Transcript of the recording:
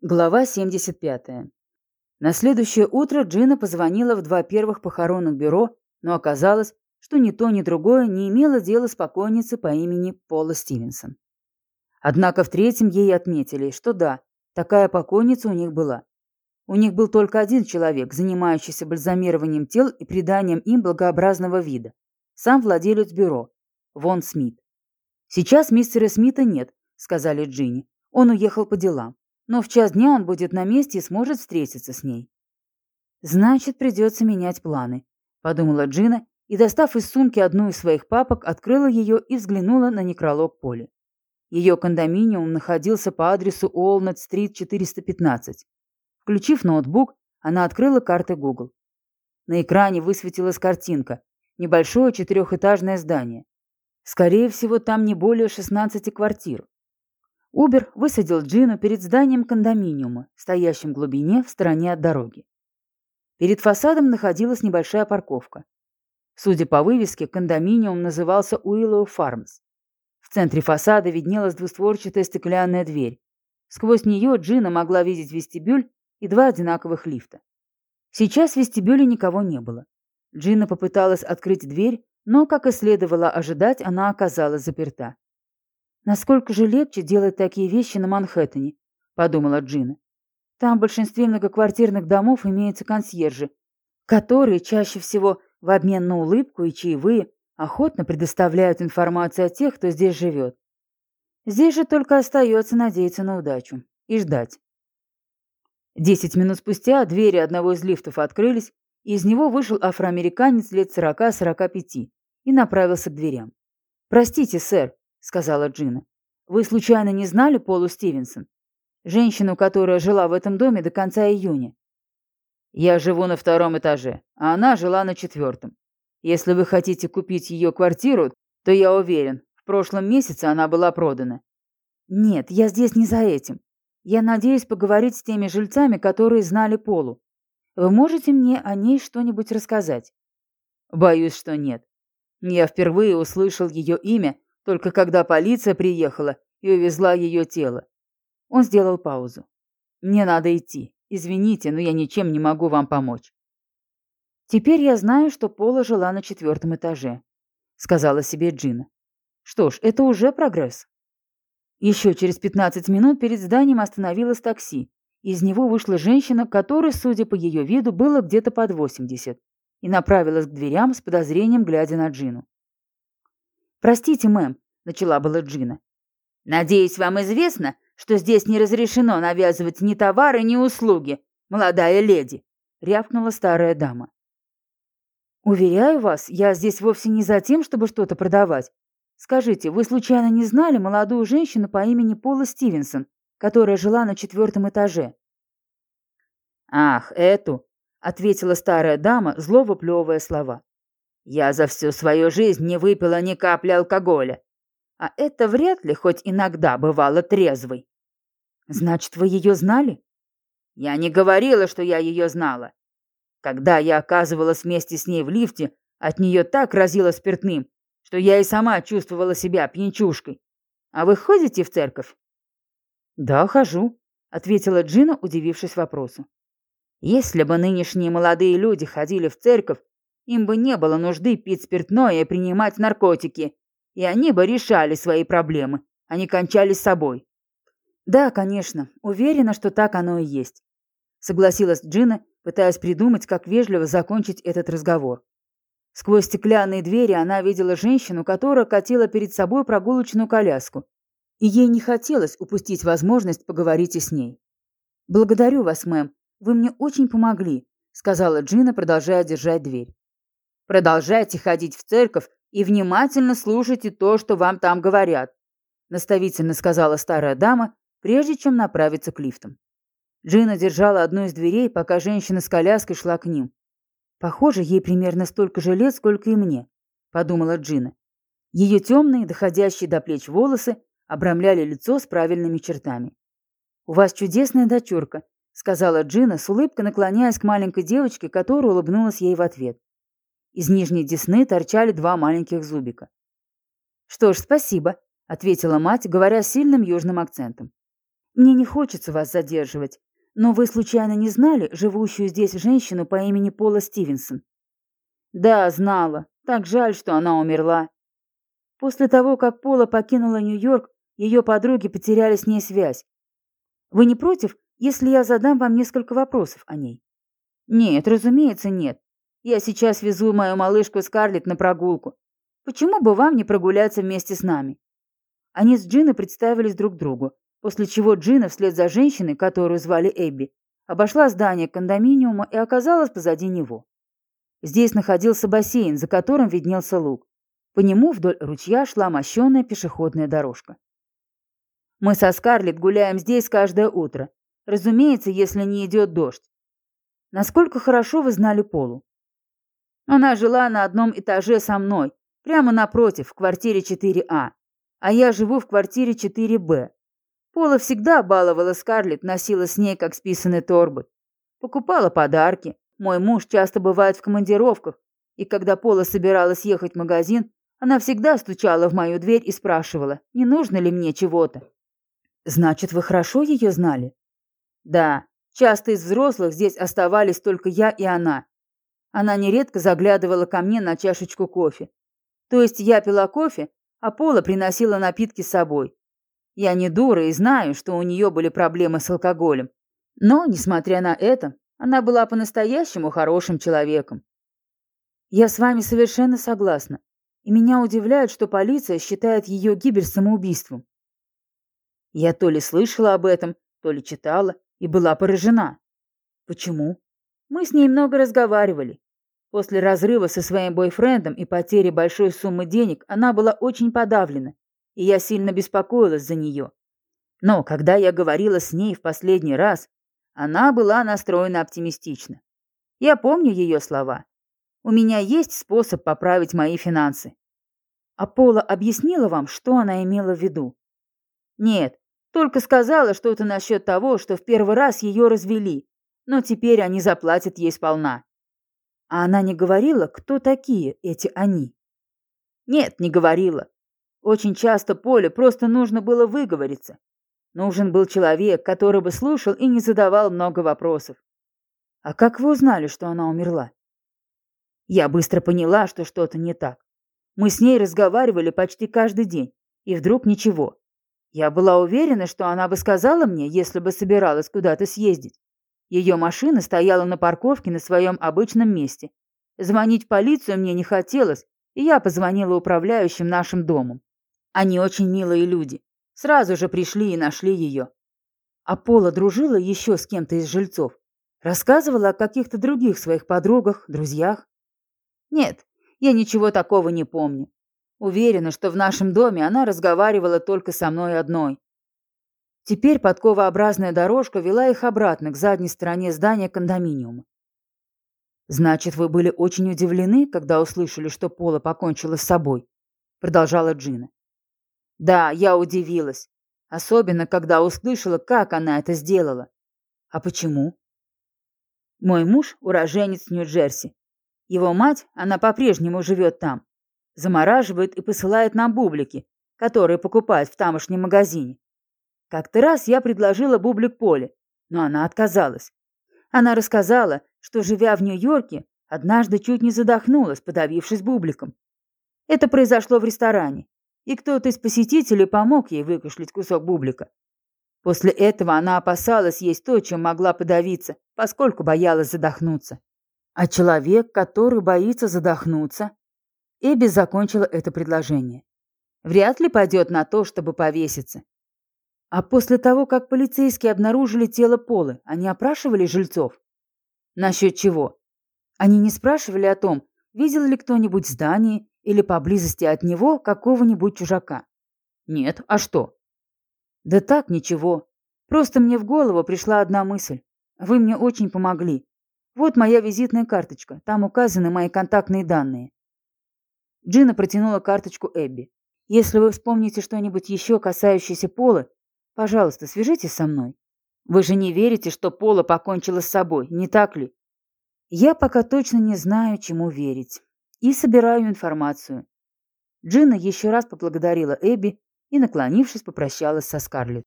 Глава 75. На следующее утро Джина позвонила в два первых похоронных бюро, но оказалось, что ни то, ни другое не имело дела с покойницей по имени Пола Стивенсон. Однако в третьем ей отметили, что да, такая покойница у них была. У них был только один человек, занимающийся бальзамированием тел и приданием им благообразного вида. Сам владелец бюро, Вон Смит. «Сейчас мистера Смита нет», — сказали Джинни. «Он уехал по делам но в час дня он будет на месте и сможет встретиться с ней. «Значит, придется менять планы», — подумала Джина и, достав из сумки одну из своих папок, открыла ее и взглянула на некролог Поли. Ее кондоминиум находился по адресу Уолнет-стрит 415. Включив ноутбук, она открыла карты Google. На экране высветилась картинка. Небольшое четырехэтажное здание. Скорее всего, там не более 16 квартир. Убер высадил Джину перед зданием кондоминиума, стоящим в глубине в стороне от дороги. Перед фасадом находилась небольшая парковка. Судя по вывеске, кондоминиум назывался Уиллоу Фармс. В центре фасада виднелась двустворчатая стеклянная дверь. Сквозь нее Джина могла видеть вестибюль и два одинаковых лифта. Сейчас в вестибюле никого не было. Джина попыталась открыть дверь, но, как и следовало ожидать, она оказалась заперта. Насколько же легче делать такие вещи на Манхэттене, подумала Джина. Там в большинстве многоквартирных домов имеются консьержи, которые чаще всего в обмен на улыбку и чаевые охотно предоставляют информацию о тех, кто здесь живет. Здесь же только остается надеяться на удачу и ждать. Десять минут спустя двери одного из лифтов открылись, и из него вышел афроамериканец лет сорока-сорока пяти и направился к дверям. «Простите, сэр, — сказала Джина. «Вы случайно не знали Полу Стивенсон? Женщину, которая жила в этом доме до конца июня?» «Я живу на втором этаже, а она жила на четвертом. Если вы хотите купить ее квартиру, то я уверен, в прошлом месяце она была продана». «Нет, я здесь не за этим. Я надеюсь поговорить с теми жильцами, которые знали Полу. Вы можете мне о ней что-нибудь рассказать?» «Боюсь, что нет. Я впервые услышал ее имя только когда полиция приехала и увезла ее тело. Он сделал паузу. «Мне надо идти. Извините, но я ничем не могу вам помочь». «Теперь я знаю, что Пола жила на четвертом этаже», — сказала себе Джина. «Что ж, это уже прогресс». Еще через 15 минут перед зданием остановилось такси. Из него вышла женщина, которой, судя по ее виду, было где-то под 80, и направилась к дверям с подозрением, глядя на Джину. «Простите, мэм», — начала была Джина. «Надеюсь, вам известно, что здесь не разрешено навязывать ни товары, ни услуги, молодая леди», — рявкнула старая дама. «Уверяю вас, я здесь вовсе не за тем, чтобы что-то продавать. Скажите, вы случайно не знали молодую женщину по имени Пола Стивенсон, которая жила на четвертом этаже?» «Ах, эту!» — ответила старая дама, зло выплевывая слова. Я за всю свою жизнь не выпила ни капли алкоголя. А это вряд ли хоть иногда бывало трезвой. Значит, вы ее знали? Я не говорила, что я ее знала. Когда я оказывалась вместе с ней в лифте, от нее так разило спиртным, что я и сама чувствовала себя пьянчушкой. А вы ходите в церковь? Да, хожу, ответила Джина, удивившись вопросу. Если бы нынешние молодые люди ходили в церковь, им бы не было нужды пить спиртное и принимать наркотики, и они бы решали свои проблемы, а не кончали с собой. Да, конечно, уверена, что так оно и есть. Согласилась Джина, пытаясь придумать, как вежливо закончить этот разговор. Сквозь стеклянные двери она видела женщину, которая катила перед собой прогулочную коляску, и ей не хотелось упустить возможность поговорить и с ней. «Благодарю вас, мэм, вы мне очень помогли», — сказала Джина, продолжая держать дверь. Продолжайте ходить в церковь и внимательно слушайте то, что вам там говорят», наставительно сказала старая дама, прежде чем направиться к лифтам. Джина держала одну из дверей, пока женщина с коляской шла к ним. «Похоже, ей примерно столько же лет, сколько и мне», — подумала Джина. Ее темные, доходящие до плеч волосы обрамляли лицо с правильными чертами. «У вас чудесная дочурка», — сказала Джина, с улыбкой наклоняясь к маленькой девочке, которая улыбнулась ей в ответ. Из нижней десны торчали два маленьких зубика. «Что ж, спасибо», — ответила мать, говоря сильным южным акцентом. Мне не хочется вас задерживать, но вы случайно не знали живущую здесь женщину по имени Пола Стивенсон? Да, знала. Так жаль, что она умерла. После того, как Пола покинула Нью-Йорк, ее подруги потеряли с ней связь. Вы не против, если я задам вам несколько вопросов о ней? Нет, разумеется, нет. Я сейчас везу мою малышку Скарлетт на прогулку. Почему бы вам не прогуляться вместе с нами? Они с Джиной представились друг другу, после чего Джина вслед за женщиной, которую звали Эбби, обошла здание кондоминиума и оказалась позади него. Здесь находился бассейн, за которым виднелся луг. По нему вдоль ручья шла мощенная пешеходная дорожка. Мы со Скарлетт гуляем здесь каждое утро. Разумеется, если не идет дождь. Насколько хорошо вы знали Полу? Она жила на одном этаже со мной, прямо напротив, в квартире 4А. А я живу в квартире 4Б. Пола всегда баловала Скарлетт, носила с ней, как списанные торбы. Покупала подарки. Мой муж часто бывает в командировках, и когда Пола собиралась ехать в магазин, она всегда стучала в мою дверь и спрашивала, не нужно ли мне чего-то. Значит, вы хорошо ее знали? Да, часто из взрослых здесь оставались только я и она. Она нередко заглядывала ко мне на чашечку кофе. То есть я пила кофе, а Пола приносила напитки с собой. Я не дура и знаю, что у нее были проблемы с алкоголем. Но, несмотря на это, она была по-настоящему хорошим человеком. Я с вами совершенно согласна. И меня удивляет, что полиция считает ее гибель самоубийством. Я то ли слышала об этом, то ли читала и была поражена. Почему? Мы с ней много разговаривали. После разрыва со своим бойфрендом и потери большой суммы денег она была очень подавлена, и я сильно беспокоилась за нее. Но когда я говорила с ней в последний раз, она была настроена оптимистично. Я помню ее слова. У меня есть способ поправить мои финансы. А Пола объяснила вам, что она имела в виду? Нет, только сказала что-то насчет того, что в первый раз ее развели, но теперь они заплатят ей сполна. А она не говорила, кто такие эти они? Нет, не говорила. Очень часто Поле просто нужно было выговориться. Нужен был человек, который бы слушал и не задавал много вопросов. А как вы узнали, что она умерла? Я быстро поняла, что что-то не так. Мы с ней разговаривали почти каждый день, и вдруг ничего. Я была уверена, что она бы сказала мне, если бы собиралась куда-то съездить. Ее машина стояла на парковке на своем обычном месте. Звонить в полицию мне не хотелось, и я позвонила управляющим нашим домом. Они очень милые люди. Сразу же пришли и нашли ее. А Пола дружила еще с кем-то из жильцов. Рассказывала о каких-то других своих подругах, друзьях. Нет, я ничего такого не помню. Уверена, что в нашем доме она разговаривала только со мной одной. Теперь подковообразная дорожка вела их обратно к задней стороне здания кондоминиума. «Значит, вы были очень удивлены, когда услышали, что Пола покончила с собой?» — продолжала Джина. «Да, я удивилась. Особенно, когда услышала, как она это сделала. А почему?» «Мой муж — уроженец Нью-Джерси. Его мать, она по-прежнему живет там, замораживает и посылает нам бублики, которые покупает в тамошнем магазине. Как-то раз я предложила бублик Поле, но она отказалась. Она рассказала, что, живя в Нью-Йорке, однажды чуть не задохнулась, подавившись бубликом. Это произошло в ресторане, и кто-то из посетителей помог ей выкашлять кусок бублика. После этого она опасалась есть то, чем могла подавиться, поскольку боялась задохнуться. А человек, который боится задохнуться... Эбби закончила это предложение. Вряд ли пойдет на то, чтобы повеситься. А после того, как полицейские обнаружили тело Полы, они опрашивали жильцов? Насчет чего? Они не спрашивали о том, видел ли кто-нибудь в здании или поблизости от него какого-нибудь чужака. Нет, а что? Да так, ничего. Просто мне в голову пришла одна мысль. Вы мне очень помогли. Вот моя визитная карточка, там указаны мои контактные данные. Джина протянула карточку Эбби. Если вы вспомните что-нибудь еще касающееся Полы, Пожалуйста, свяжитесь со мной. Вы же не верите, что Пола покончила с собой, не так ли? Я пока точно не знаю, чему верить. И собираю информацию. Джина еще раз поблагодарила Эбби и, наклонившись, попрощалась со Скарлетт.